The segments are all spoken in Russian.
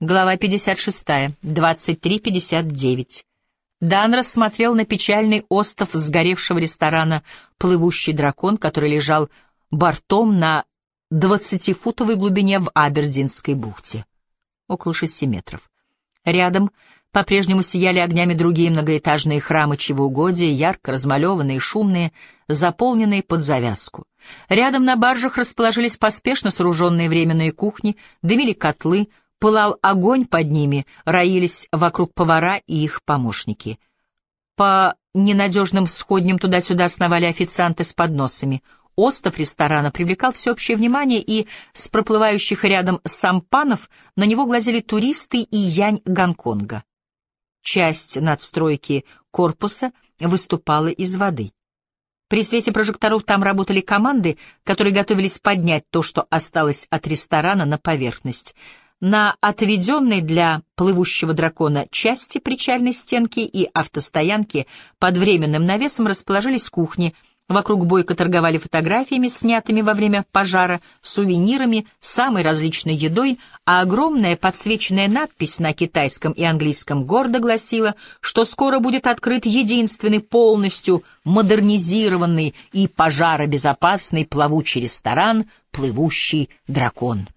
Глава 56. 23.59. Дан рассмотрел на печальный остов сгоревшего ресторана «Плывущий дракон», который лежал бортом на двадцатифутовой глубине в Абердинской бухте. Около шести метров. Рядом по-прежнему сияли огнями другие многоэтажные храмы чевоугодия, ярко размалеванные, шумные, заполненные под завязку. Рядом на баржах расположились поспешно сооруженные временные кухни, дымили котлы, Пылал огонь под ними, роились вокруг повара и их помощники. По ненадежным сходням туда-сюда сновали официанты с подносами. Остов ресторана привлекал всеобщее внимание, и с проплывающих рядом сампанов на него глазели туристы и янь Гонконга. Часть надстройки корпуса выступала из воды. При свете прожекторов там работали команды, которые готовились поднять то, что осталось от ресторана, на поверхность — на отведенной для плывущего дракона части причальной стенки и автостоянки под временным навесом расположились кухни. Вокруг бойко торговали фотографиями, снятыми во время пожара, сувенирами, самой различной едой, а огромная подсвеченная надпись на китайском и английском гордо гласила, что скоро будет открыт единственный полностью модернизированный и пожаробезопасный плавучий ресторан «Плывущий дракон».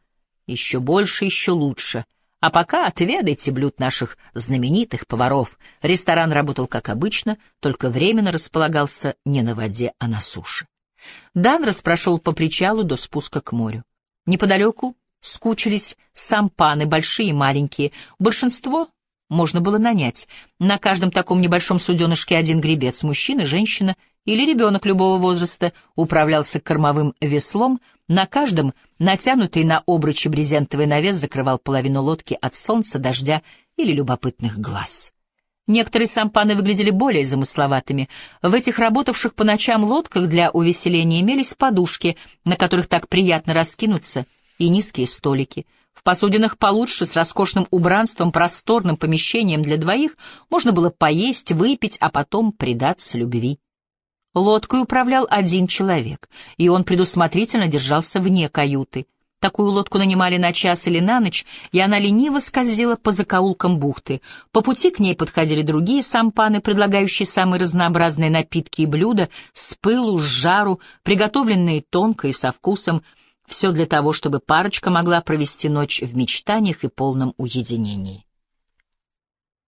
Еще больше, еще лучше. А пока отведайте блюд наших знаменитых поваров. Ресторан работал как обычно, только временно располагался не на воде, а на суше. Данрос прошел по причалу до спуска к морю. Неподалеку скучились сампаны, большие и маленькие. Большинство можно было нанять. На каждом таком небольшом суденышке один гребец, мужчина, женщина или ребенок любого возраста, управлялся кормовым веслом, на каждом натянутый на обручи брезентовый навес закрывал половину лодки от солнца, дождя или любопытных глаз. Некоторые сампаны выглядели более замысловатыми. В этих работавших по ночам лодках для увеселения имелись подушки, на которых так приятно раскинуться, и низкие столики. В посудинах получше, с роскошным убранством, просторным помещением для двоих, можно было поесть, выпить, а потом предаться любви. Лодкой управлял один человек, и он предусмотрительно держался вне каюты. Такую лодку нанимали на час или на ночь, и она лениво скользила по закоулкам бухты. По пути к ней подходили другие сампаны, предлагающие самые разнообразные напитки и блюда, с пылу, с жару, приготовленные тонко и со вкусом, все для того, чтобы парочка могла провести ночь в мечтаниях и полном уединении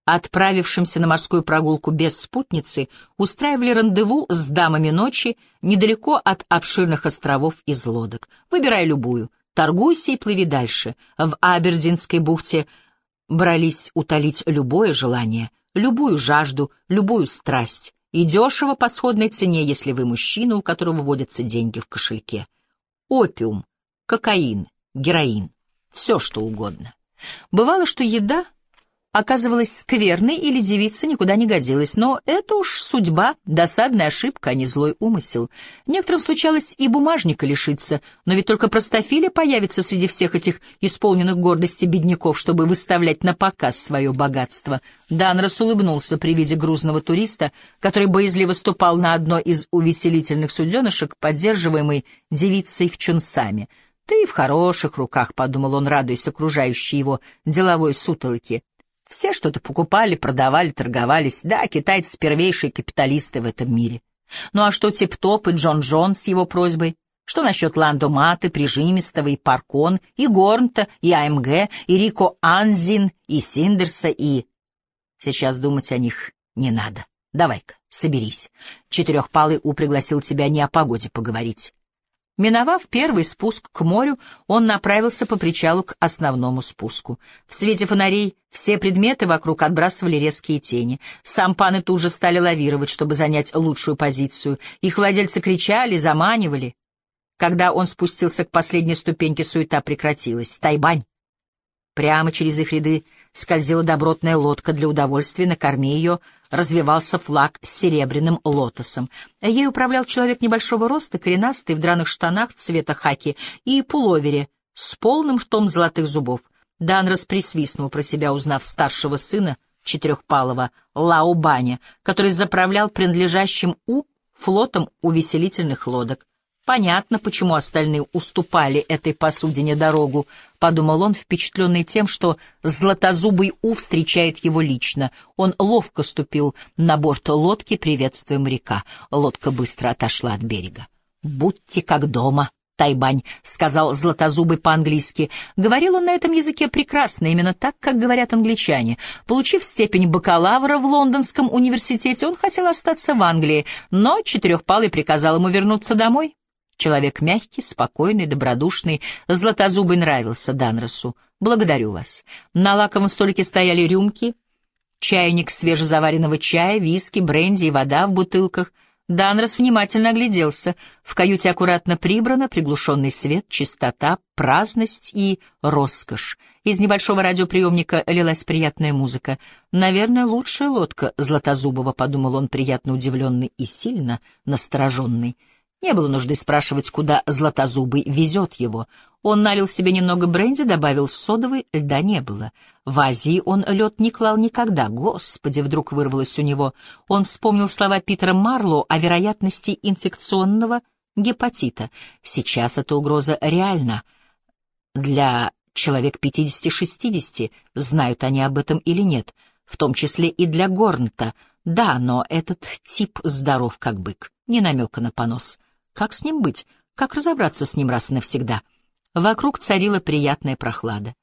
отправившимся на морскую прогулку без спутницы, устраивали рандеву с дамами ночи недалеко от обширных островов из лодок. Выбирай любую, торгуйся и плыви дальше. В Абердинской бухте брались утолить любое желание, любую жажду, любую страсть. И дешево по сходной цене, если вы мужчина, у которого водятся деньги в кошельке. Опиум, кокаин, героин, все что угодно. Бывало, что еда оказывалась скверной или девица никуда не годилась, но это уж судьба, досадная ошибка, а не злой умысел. Некоторым случалось и бумажника лишиться, но ведь только простофиля появится среди всех этих исполненных гордости бедняков, чтобы выставлять на показ свое богатство. Данрос улыбнулся при виде грузного туриста, который боязливо ступал на одно из увеселительных суденышек, поддерживаемый девицей в чунсаме. «Ты в хороших руках», — подумал он, радуясь окружающей его деловой сутолоке. Все что-то покупали, продавали, торговались. Да, китайцы — первейшие капиталисты в этом мире. Ну а что Тип-Топ и Джон Джон с его просьбой? Что насчет Ландо Маты, Прижимистого и Паркон, и Горнта, и АМГ, и Рико Анзин, и Синдерса, и... Сейчас думать о них не надо. Давай-ка, соберись. Четырехпалый У пригласил тебя не о погоде поговорить. Миновав первый спуск к морю, он направился по причалу к основному спуску. В свете фонарей все предметы вокруг отбрасывали резкие тени. Сампаны тут же стали лавировать, чтобы занять лучшую позицию. Их владельцы кричали, заманивали. Когда он спустился к последней ступеньке, суета прекратилась. «Тайбань!» Прямо через их ряды скользила добротная лодка для удовольствия, на корме ее развивался флаг с серебряным лотосом. Ей управлял человек небольшого роста, коренастый, в драных штанах цвета хаки и пуловере с полным ртом золотых зубов. Данрос присвистнул про себя, узнав старшего сына четырехпалого Лаубаня, который заправлял принадлежащим У флотом увеселительных лодок. Понятно, почему остальные уступали этой посудине дорогу, — подумал он, впечатленный тем, что златозубый У встречает его лично. Он ловко ступил на борт лодки, приветствуя моряка. Лодка быстро отошла от берега. «Будьте как дома», Тайбань, — сказал Златозубый по-английски. Говорил он на этом языке прекрасно, именно так, как говорят англичане. Получив степень бакалавра в Лондонском университете, он хотел остаться в Англии, но Четырехпалый приказал ему вернуться домой. Человек мягкий, спокойный, добродушный, Златозубый нравился Данросу. «Благодарю вас». На лаковом столике стояли рюмки, чайник свежезаваренного чая, виски, бренди и вода в бутылках — Данрос внимательно огляделся. В каюте аккуратно прибрано, приглушенный свет, чистота, праздность и роскошь. Из небольшого радиоприемника лилась приятная музыка. «Наверное, лучшая лодка Златозубова», — подумал он, приятно удивленный и сильно настороженный. Не было нужды спрашивать, куда Златозубый везет его. Он налил себе немного бренди, добавил содовой, льда не было. В Азии он лед не клал никогда. Господи, вдруг вырвалось у него. Он вспомнил слова Питера Марло о вероятности инфекционного гепатита. Сейчас эта угроза реальна. Для человек 50-60, знают они об этом или нет, в том числе и для Горнта. Да, но этот тип здоров как бык, не намека на понос. Как с ним быть? Как разобраться с ним раз и навсегда? Вокруг царила приятная прохлада.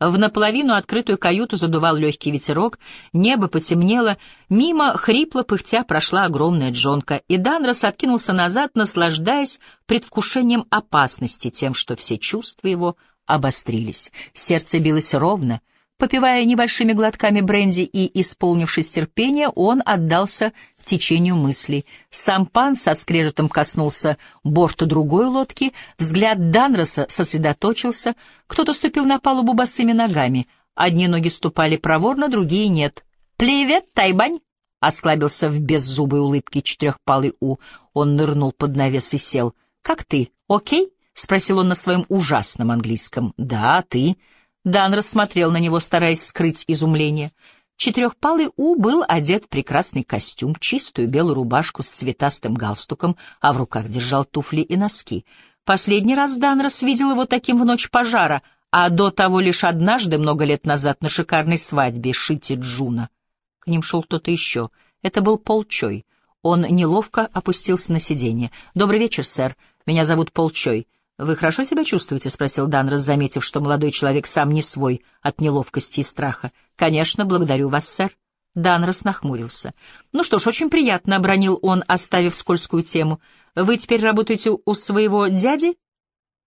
В наполовину открытую каюту задувал легкий ветерок, небо потемнело, мимо хрипло пыхтя прошла огромная джонка, и Данрос откинулся назад, наслаждаясь предвкушением опасности тем, что все чувства его обострились. Сердце билось ровно — Попивая небольшими глотками бренди и исполнившись терпения, он отдался течению мыслей. Сам пан со скрежетом коснулся борта другой лодки, взгляд Данроса сосредоточился, кто-то ступил на палубу босыми ногами. Одни ноги ступали проворно, другие нет. «Привет, Тайбань!» — осклабился в беззубой улыбке четырехпалый У. Он нырнул под навес и сел. «Как ты? Окей?» — спросил он на своем ужасном английском. «Да, ты?» Дан рассмотрел на него, стараясь скрыть изумление. Четырехпалый У был одет в прекрасный костюм, чистую белую рубашку с цветастым галстуком, а в руках держал туфли и носки. Последний раз Данрос видел его таким в ночь пожара, а до того лишь однажды, много лет назад, на шикарной свадьбе Шити Джуна. К ним шел кто-то еще. Это был Пол Чой. Он неловко опустился на сиденье. «Добрый вечер, сэр. Меня зовут Пол Чой. «Вы хорошо себя чувствуете?» — спросил Данрос, заметив, что молодой человек сам не свой от неловкости и страха. «Конечно, благодарю вас, сэр». Данрос нахмурился. «Ну что ж, очень приятно», — обронил он, оставив скользкую тему. «Вы теперь работаете у своего дяди?»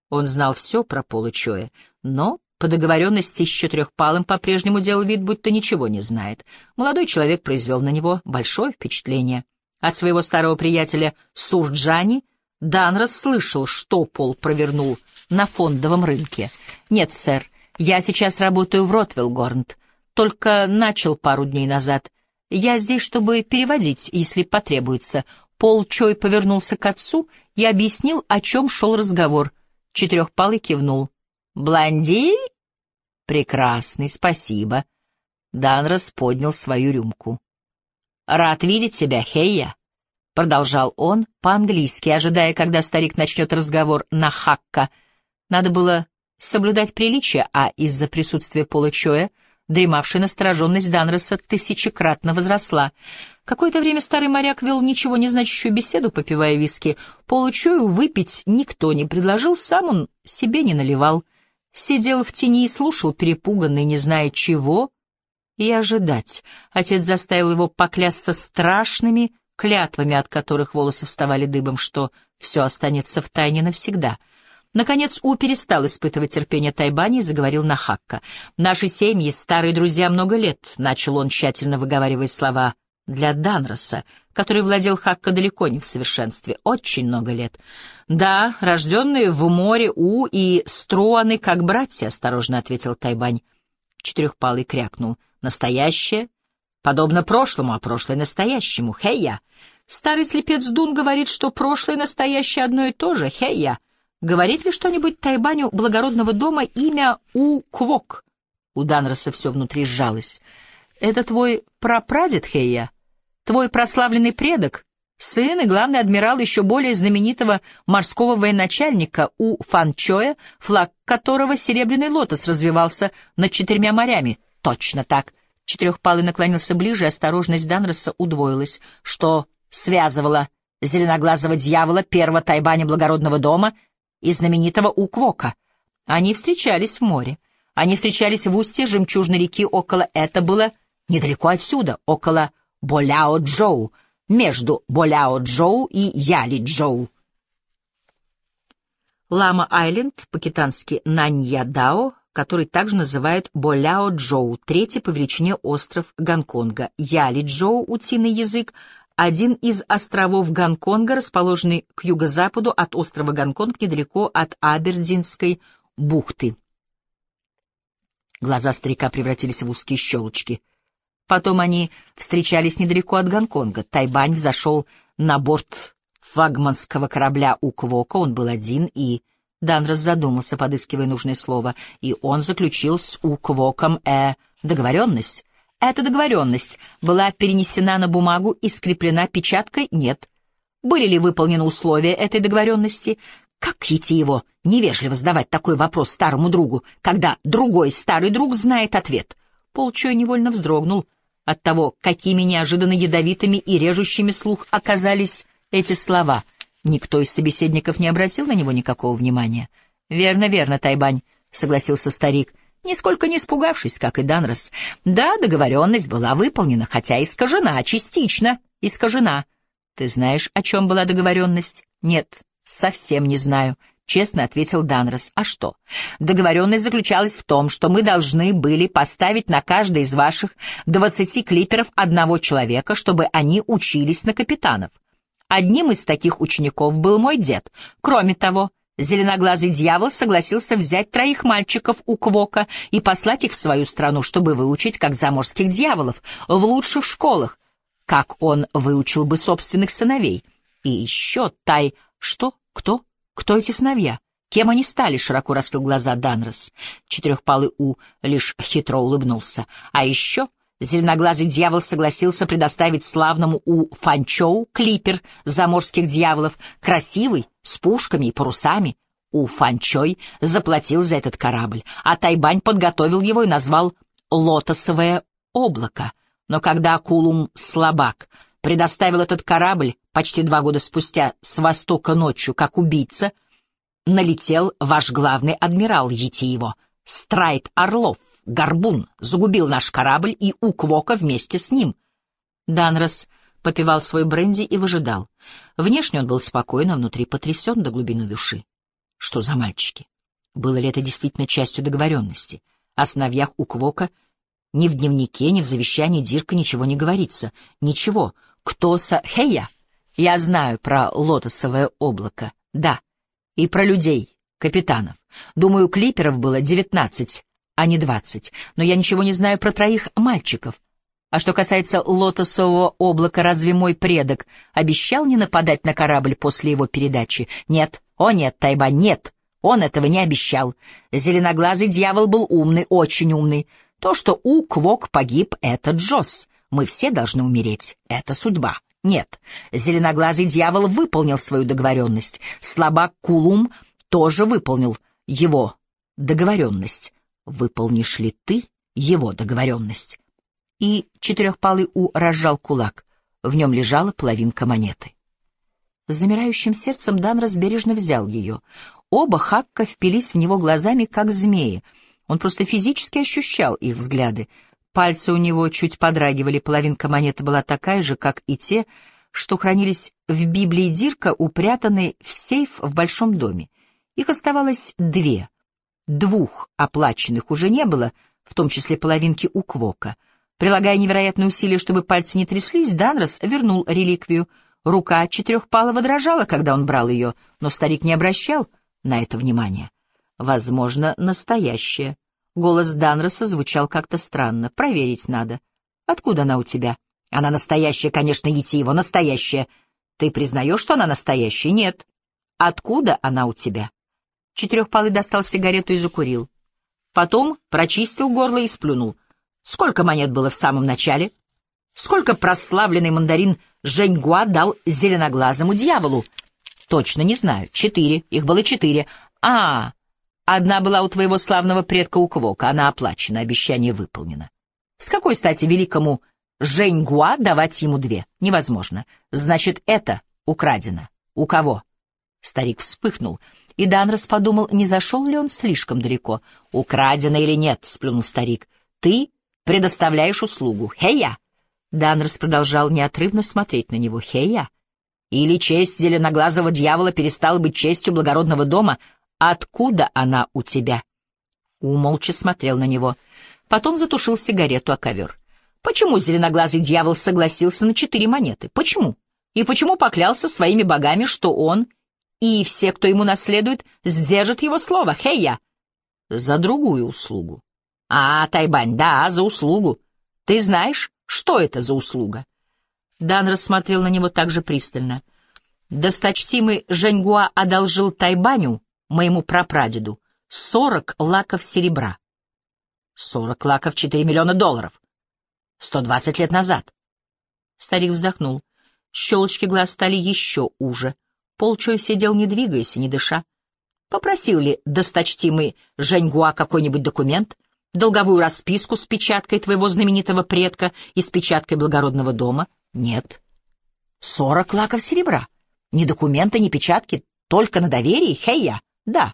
Он знал все про Пола Чоя, но по договоренности с Четырехпалым по-прежнему делал вид, будто ничего не знает. Молодой человек произвел на него большое впечатление. От своего старого приятеля Сурджани — Дан расслышал, что Пол провернул на фондовом рынке. «Нет, сэр, я сейчас работаю в Ротвелл-Горнт. Только начал пару дней назад. Я здесь, чтобы переводить, если потребуется». Пол Чой повернулся к отцу и объяснил, о чем шел разговор. Четырехпалый кивнул. «Блонди?» «Прекрасный, спасибо». Данрос поднял свою рюмку. «Рад видеть тебя, Хейя». Продолжал он по-английски, ожидая, когда старик начнет разговор на хакка. Надо было соблюдать приличие, а из-за присутствия Пола Чоя дремавшая настороженность Данроса тысячекратно возросла. Какое-то время старый моряк вел ничего не значащую беседу, попивая виски. Полу Чою выпить никто не предложил, сам он себе не наливал. Сидел в тени и слушал, перепуганный, не зная чего, и ожидать. Отец заставил его поклясться страшными, клятвами, от которых волосы вставали дыбом, что все останется в тайне навсегда. Наконец У перестал испытывать терпение Тайбани и заговорил на Хакка. «Наши семьи — старые друзья много лет», — начал он, тщательно выговаривая слова для Данроса, который владел Хакка далеко не в совершенстве, очень много лет. «Да, рожденные в море У и Струаны как братья», — осторожно ответил Тайбань. Четырехпалый крякнул. «Настоящее Подобно прошлому, а прошлое настоящему. Хей-я. Старый слепец Дун говорит, что прошлое и настоящее одно и то же. Хей-я. Говорит ли что-нибудь Тайбаню благородного дома имя У Квок? У Данроса все внутри сжалось. Это твой прапрадед, Хейя? Твой прославленный предок? сын и главный адмирал еще более знаменитого морского военачальника У Фанчоя, флаг которого серебряный лотос развивался над четырьмя морями. Точно так. Четырехпалый наклонился ближе, и осторожность Данроса удвоилась, что связывало зеленоглазого дьявола первого тайбани благородного дома и знаменитого Уквока. Они встречались в море. Они встречались в устье жемчужной реки около, это было недалеко отсюда, около Боляо-Джоу, между Боляо-Джоу и Яли-Джоу. Лама-Айленд, по-китански Наньядао, который также называют Боляо-Джоу, третий по величине остров Гонконга. Яли-Джоу, утиный язык, один из островов Гонконга, расположенный к юго-западу от острова Гонконг, недалеко от Абердинской бухты. Глаза старика превратились в узкие щелочки. Потом они встречались недалеко от Гонконга. Тайбань взошел на борт флагманского корабля Уквока, он был один, и... Данрос задумался, подыскивая нужное слово, и он заключил с Уквоком э договоренность. Эта договоренность была перенесена на бумагу и скреплена печаткой «нет». Были ли выполнены условия этой договоренности? Как его невежливо задавать такой вопрос старому другу, когда другой старый друг знает ответ? Полчой невольно вздрогнул от того, какими неожиданно ядовитыми и режущими слух оказались эти слова. Никто из собеседников не обратил на него никакого внимания. «Верно, верно, Тайбань», — согласился старик, нисколько не испугавшись, как и Данрос. «Да, договоренность была выполнена, хотя искажена, частично искажена. Ты знаешь, о чем была договоренность?» «Нет, «Совсем не знаю», — честно ответил Данрос. «А что? Договоренность заключалась в том, что мы должны были поставить на каждый из ваших двадцати клиперов одного человека, чтобы они учились на капитанов. Одним из таких учеников был мой дед. Кроме того, зеленоглазый дьявол согласился взять троих мальчиков у Квока и послать их в свою страну, чтобы выучить как заморских дьяволов в лучших школах, как он выучил бы собственных сыновей. И еще Тай что? Кто? Кто эти сыновья? Кем они стали? Широко раскрыл глаза Данрос. Четырехпалый У лишь хитро улыбнулся. А еще зеленоглазый дьявол согласился предоставить славному У Фанчоу клипер заморских дьяволов, красивый, с пушками и парусами. У Фанчой заплатил за этот корабль, а Тайбань подготовил его и назвал «Лотосовое облако». Но когда Кулум слабак предоставил этот корабль почти два года спустя с востока ночью, как убийца, налетел ваш главный адмирал Етиево, Страйт Орлов, Горбун, загубил наш корабль и Уквока вместе с ним. Данрос попивал свой бренди и выжидал. Внешне он был спокоен, а внутри потрясен до глубины души. Что за мальчики? Было ли это действительно частью договоренности? О сыновьях Уквока ни в дневнике, ни в завещании Дирка ничего не говорится. Ничего, кто со... Хея! Я знаю про лотосовое облако. Да. И про людей, капитанов. Думаю, клиперов было девятнадцать, а не двадцать. Но я ничего не знаю про троих мальчиков. А что касается лотосового облака, разве мой предок обещал не нападать на корабль после его передачи? Нет. О нет, Тайба, нет. Он этого не обещал. Зеленоглазый дьявол был умный, очень умный. То, что У Квок погиб, — это Джосс. Мы все должны умереть. Это судьба. Нет, зеленоглазый дьявол выполнил свою договоренность. Слабак Кулум тоже выполнил его договоренность. Выполнишь ли ты его договоренность? И четырехпалый У разжал кулак. В нем лежала половинка монеты. С замирающим сердцем Дан разбережно взял ее. Оба Хакка впились в него глазами, как змеи. Он просто физически ощущал их взгляды. Пальцы у него чуть подрагивали, половинка монеты была такая же, как и те, что хранились в Библии Дирка, упрятанные в сейф в большом доме. Их оставалось две. Двух оплаченных уже не было, в том числе половинки у Квока. Прилагая невероятные усилия, чтобы пальцы не тряслись, Данрос вернул реликвию. Рука четырехпалого дрожала, когда он брал ее, но старик не обращал на это внимания. Возможно, настоящее. Голос Данроса звучал как-то странно. «Проверить надо. Откуда она у тебя?» «Она настоящая, конечно, его настоящая. Ты признаешь, что она настоящая?» «Нет». «Откуда она у тебя?» Четырехпалый достал сигарету и закурил. Потом прочистил горло и сплюнул. «Сколько монет было в самом начале?» Сколько прославленный мандарин Женьгуа дал зеленоглазому дьяволу? Точно не знаю. Четыре. Их было четыре. А, одна была у твоего славного предка Уквока. Она оплачена, обещание выполнено. С какой стати великому Женьгуа давать ему две? Невозможно. Значит, это украдено. У кого? Старик вспыхнул, и Данрос подумал, не зашел ли он слишком далеко. «Украдено или нет?» — сплюнул старик. «Ты предоставляешь услугу. Хей-я!» Данрос продолжал неотрывно смотреть на него. «Хея? Или честь зеленоглазого дьявола перестала быть честью благородного дома? Откуда она у тебя?» У смотрел на него. Потом затушил сигарету о ковер. «Почему зеленоглазый дьявол согласился на четыре монеты? Почему? И почему поклялся своими богами, что он и все, кто ему наследует, сдержат его слово? Хея!» «За другую услугу». «А, Тайбань, да, за услугу. Ты знаешь, что это за услуга? Дан рассмотрел на него также пристально. Досточтимый Женьгуа одолжил Тайбаню, моему прапрадеду, сорок лаков серебра. Сорок лаков — четыре миллиона долларов. Сто двадцать лет назад. Старик вздохнул. Щелочки глаз стали еще уже. Полчой сидел, не двигаясь и не дыша. Попросил ли досточтимый Женьгуа какой-нибудь документ? долговую расписку с печаткой твоего знаменитого предка и с печаткой благородного дома? Нет. Сорок лаков серебра. Ни документа, ни печатки, только на доверии, хей-я. Да.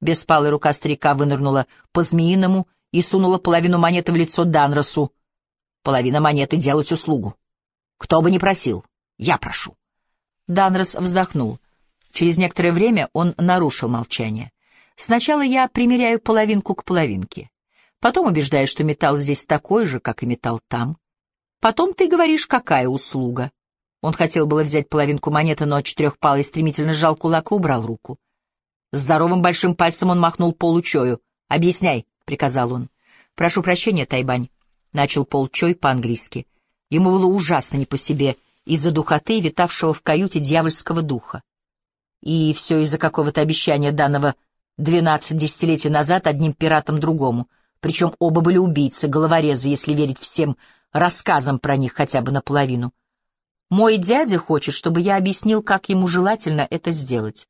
Беспалая рука старика вынырнула по-змеиному и сунула половину монеты в лицо Данросу. Половина монеты делать услугу. Кто бы ни просил, я прошу. Данрос вздохнул. Через некоторое время он нарушил молчание. Сначала я примеряю половинку к половинке. Потом убеждаешь, что металл здесь такой же, как и металл там. Потом ты говоришь, какая услуга. Он хотел было взять половинку монеты, но четырехпалый стремительно сжал кулак и убрал руку. Здоровым большим пальцем он махнул получою. «Объясняй», — приказал он. «Прошу прощения, Тайбань», — начал Полчой по-английски. Ему было ужасно не по себе из-за духоты, витавшего в каюте дьявольского духа. И все из-за какого-то обещания данного двенадцать десятилетий назад одним пиратом другому — причем оба были убийцы, головорезы, если верить всем рассказам про них хотя бы наполовину. Мой дядя хочет, чтобы я объяснил, как ему желательно это сделать.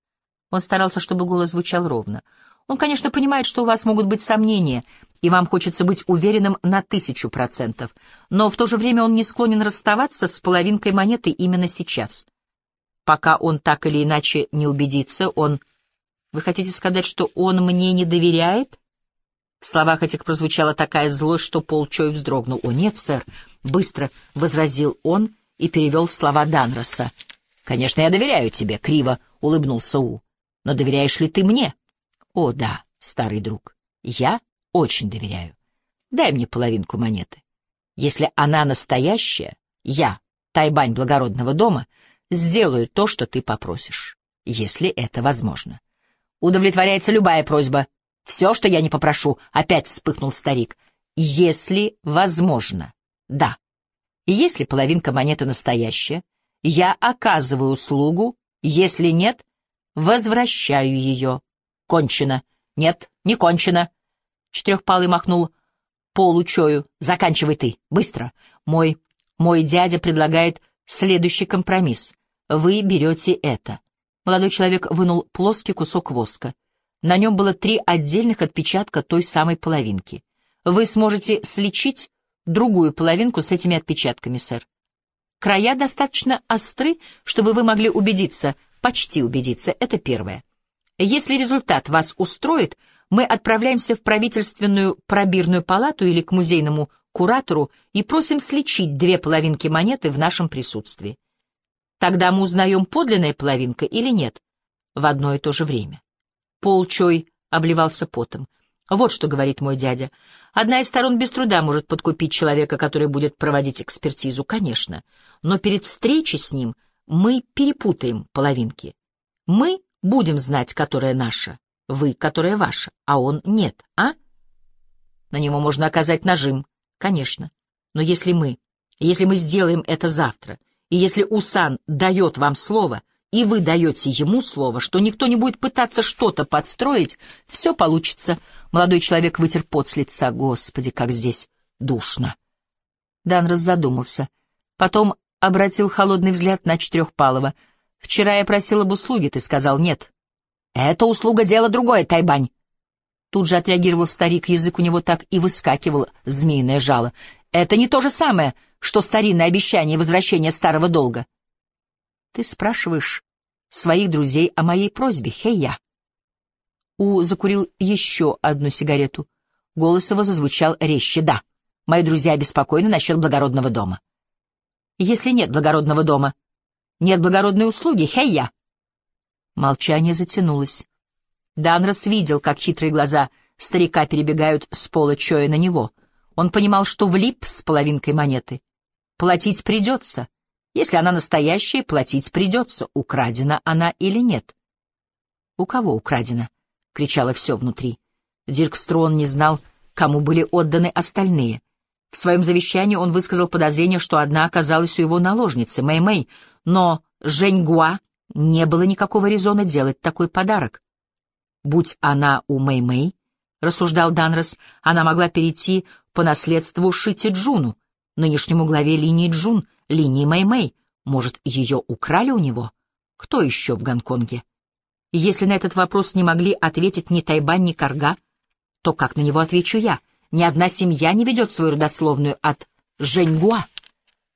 Он старался, чтобы голос звучал ровно. Он, конечно, понимает, что у вас могут быть сомнения, и вам хочется быть уверенным на тысячу процентов, но в то же время он не склонен расставаться с половинкой монеты именно сейчас. Пока он так или иначе не убедится, он... Вы хотите сказать, что он мне не доверяет? В словах этих прозвучала такая злость, что Пол Чой вздрогнул. «О, нет, сэр!» — быстро возразил он и перевел слова Данроса. «Конечно, я доверяю тебе», — криво улыбнулся У. «Но доверяешь ли ты мне?» «О, да, старый друг, я очень доверяю. Дай мне половинку монеты. Если она настоящая, я, Тайбань благородного дома, сделаю то, что ты попросишь, если это возможно. Удовлетворяется любая просьба, все, что я не попрошу, опять вспыхнул старик. Если возможно. Да. Если половинка монеты настоящая, я оказываю услугу, если нет, возвращаю ее. Кончено. Нет, не кончено. Четырехпалый махнул получою. Заканчивай ты, быстро. Мой, мой дядя предлагает следующий компромисс. Вы берете это. Молодой человек вынул плоский кусок воска. На нем было три отдельных отпечатка той самой половинки. Вы сможете сличить другую половинку с этими отпечатками, сэр. Края достаточно остры, чтобы вы могли убедиться, почти убедиться, это первое. Если результат вас устроит, мы отправляемся в правительственную пробирную палату или к музейному куратору и просим сличить две половинки монеты в нашем присутствии. Тогда мы узнаем, подлинная половинка или нет, в одно и то же время. Пол Чой обливался потом. Вот что говорит мой дядя. Одна из сторон без труда может подкупить человека, который будет проводить экспертизу, конечно. Но перед встречей с ним мы перепутаем половинки. Мы будем знать, которая наша, вы, которая ваша, а он нет, а? На него можно оказать нажим, конечно. Но если мы, если мы сделаем это завтра, и если Усан дает вам слово, и вы даете ему слово, что никто не будет пытаться что-то подстроить, все получится. Молодой человек вытер пот с лица. Господи, как здесь душно. Данрос задумался. Потом обратил холодный взгляд на Четырехпалова. «Вчера я просил об услуге, ты сказал нет». «Это услуга — дело другое, Тайбань». Тут же отреагировал старик, язык у него так и выскакивал, змеиное жало. «Это не то же самое, что старинное обещание возвращения старого долга». «Ты спрашиваешь своих друзей о моей просьбе, Хейя?» У закурил еще одну сигарету. Голос его зазвучал резче. «Да, мои друзья обеспокоены насчет благородного дома». «Если нет благородного дома, нет благородной услуги, хей-я!» Молчание затянулось. Данрос видел, как хитрые глаза старика перебегают с пола Чоя на него. Он понимал, что влип с половинкой монеты. Платить придется. Если она настоящая, платить придется, украдена она или нет. У кого украдена? — кричало все внутри. Дирк Строн не знал, кому были отданы остальные. В своем завещании он высказал подозрение, что одна оказалась у его наложницы, Мэй-Мэй, но Жень Гуа не было никакого резона делать такой подарок. Будь она у Мэй-Мэй, рассуждал Данрос, она могла перейти по наследству Шити Джуну, нынешнему главе линии Джун, линии Мэй-Мэй. Может, ее украли у него? Кто еще в Гонконге? Если на этот вопрос не могли ответить ни Тайбань, ни Карга, то как на него отвечу я? Ни одна семья не ведет свою родословную от Женьгуа.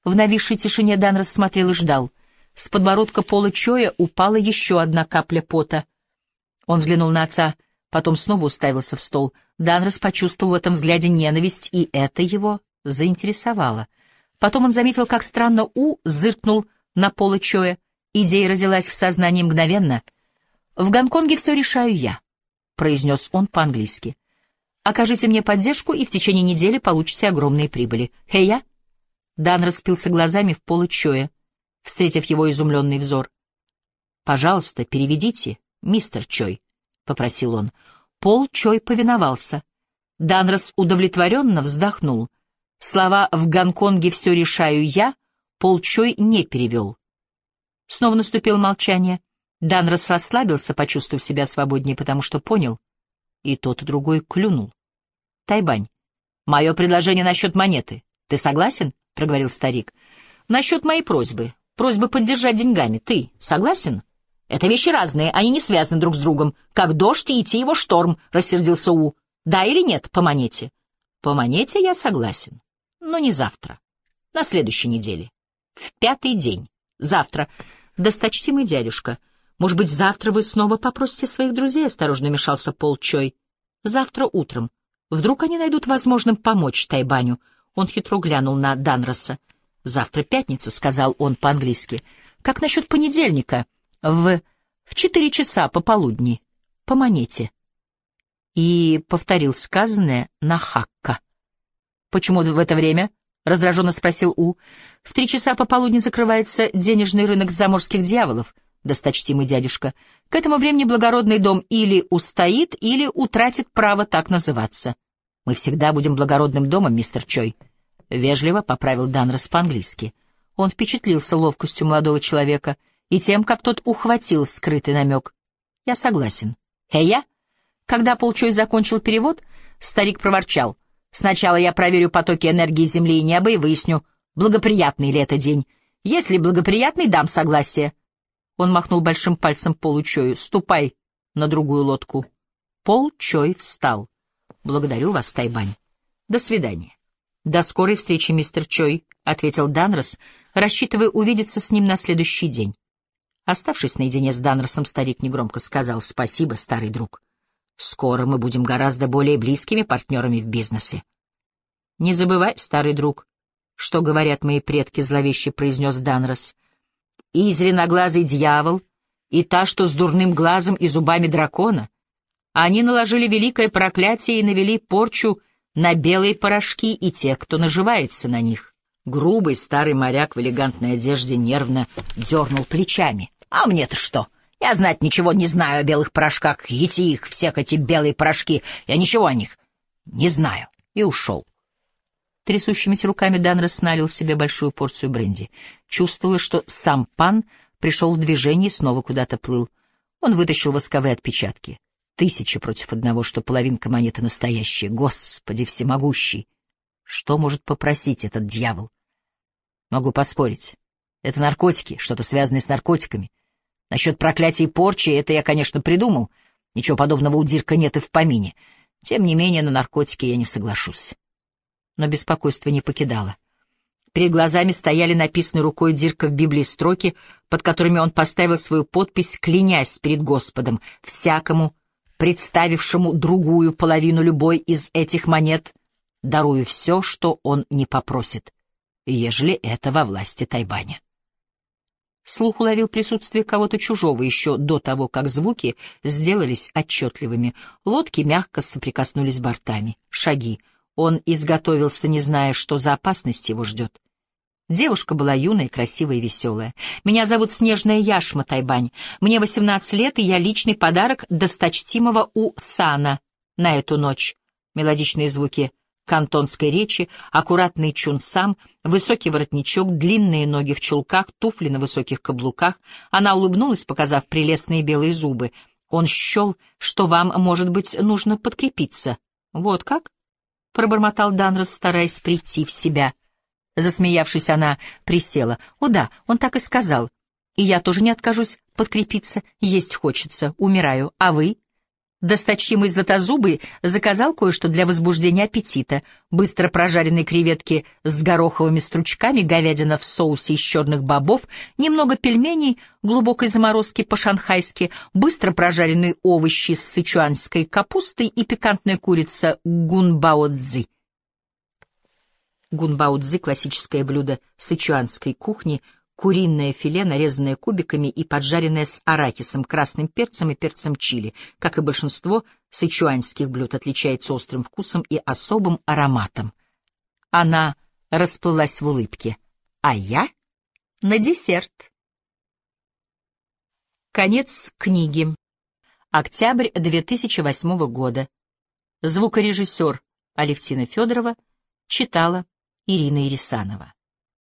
В нависшей тишине Дан рассмотрел и ждал. С подбородка пола Чоя упала еще одна капля пота. Он взглянул на отца, потом снова уставился в стол. Данрос почувствовал в этом взгляде ненависть, и это его заинтересовало. Потом он заметил, как странно У зыркнул на пола Чоя. Идея родилась в сознании мгновенно — «В Гонконге все решаю я», — произнес он по-английски. «Окажите мне поддержку, и в течение недели получите огромные прибыли. Хей-я?» Дан распился глазами в полы Чоя, встретив его изумленный взор. «Пожалуйста, переведите, мистер Чой», — попросил он. Пол Чой повиновался. Данрос удовлетворенно вздохнул. Слова «в Гонконге все решаю я» Пол Чой не перевел. Снова наступило молчание. Данрос расслабился, почувствовав себя свободнее, потому что понял. И тот, другой клюнул. «Тайбань, мое предложение насчет монеты. Ты согласен?» — проговорил старик. «Насчет моей просьбы. Просьбы поддержать деньгами. Ты согласен?» «Это вещи разные, они не связаны друг с другом. Как дождь и идти его шторм», — рассердился У. «Да или нет по монете?» «По монете я согласен. Но не завтра. На следующей неделе. В пятый день. Завтра. Досточтимый дядюшка». Может быть, завтра вы снова попросите своих друзей, — осторожно мешался Пол Чой. Завтра утром. Вдруг они найдут возможным помочь Тайбаню. Он хитро глянул на Данроса. Завтра пятница, — сказал он по-английски. Как насчет понедельника? В... в четыре часа пополудни. По монете. И повторил сказанное на Хакка. Почему в это время? — раздраженно спросил У. В три часа пополудни закрывается денежный рынок заморских дьяволов — досточтимый дядюшка. К этому времени благородный дом или устоит, или утратит право так называться. Мы всегда будем благородным домом, мистер Чой. Вежливо поправил Данрос по-английски. Он впечатлился ловкостью молодого человека и тем, как тот ухватил скрытый намек. Я согласен. Эй, я? Когда Полчой закончил перевод, старик проворчал. Сначала я проверю потоки энергии Земли и неба и выясню, благоприятный ли это день. Если благоприятный, дам согласие. Он махнул большим пальцем Полу Чою. «Ступай на другую лодку». Пол Чой встал. «Благодарю вас, Тайбань. До свидания». «До скорой встречи, мистер Чой», — ответил Данрос, рассчитывая увидеться с ним на следующий день. Оставшись наедине с Данросом, старик негромко сказал «Спасибо, старый друг. Скоро мы будем гораздо более близкими партнерами в бизнесе». «Не забывай, старый друг, что говорят мои предки», — зловеще произнес Данрос и зеленоглазый дьявол, и та, что с дурным глазом и зубами дракона. Они наложили великое проклятие и навели порчу на белые порошки и тех, кто наживается на них. Грубый старый моряк в элегантной одежде нервно дернул плечами. «А мне-то что? Я знать ничего не знаю о белых порошках. Ети их, всех эти белые порошки. Я ничего о них не знаю». И ушел. Трясущимися руками Дан налил себе большую порцию бренди. Чувствовала, что сам пан пришел в движение и снова куда-то плыл. Он вытащил восковые отпечатки. Тысячи против одного, что половинка монеты настоящая. Господи всемогущий! Что может попросить этот дьявол? Могу поспорить. Это наркотики, что-то связанное с наркотиками. Насчет проклятия и порчи это я, конечно, придумал. Ничего подобного у Дирка нет и в помине. Тем не менее, на наркотики я не соглашусь. Но беспокойство не покидало. Перед глазами стояли написанные рукой Дирка в Библии строки, под которыми он поставил свою подпись, клянясь перед Господом, всякому, представившему другую половину любой из этих монет, дарую все, что он не попросит, ежели это во власти Тайбаня. Слух уловил присутствие кого-то чужого еще до того, как звуки сделались отчетливыми. Лодки мягко соприкоснулись бортами. Шаги. Он изготовился, не зная, что за опасность его ждет. Девушка была юная, красивая и веселая. «Меня зовут Снежная Яшма, Тайбань. Мне 18 лет, и я личный подарок досточтимого У Сана на эту ночь». Мелодичные звуки кантонской речи, аккуратный чунсам, высокий воротничок, длинные ноги в чулках, туфли на высоких каблуках. Она улыбнулась, показав прелестные белые зубы. Он счел, что вам, может быть, нужно подкрепиться. Вот как? — пробормотал Данрос, стараясь прийти в себя. Засмеявшись, она присела. «О да, он так и сказал. И я тоже не откажусь подкрепиться. Есть хочется. Умираю. А вы?» Досточимый златозубый заказал кое-что для возбуждения аппетита. Быстро прожаренные креветки с гороховыми стручками, говядина в соусе из черных бобов, немного пельменей глубокой заморозки по-шанхайски, быстро прожаренные овощи с сычуанской капустой и пикантная курица гунбао-цзи. Гунбао-цзи — классическое блюдо сычуанской кухни — куриное филе, нарезанное кубиками и поджаренное с арахисом, красным перцем и перцем чили. Как и большинство сычуанских блюд, отличается острым вкусом и особым ароматом. Она расплылась в улыбке. А я — на десерт. Конец книги. Октябрь 2008 года. Звукорежиссер Алевтина Федорова читала Ирина Ирисанова.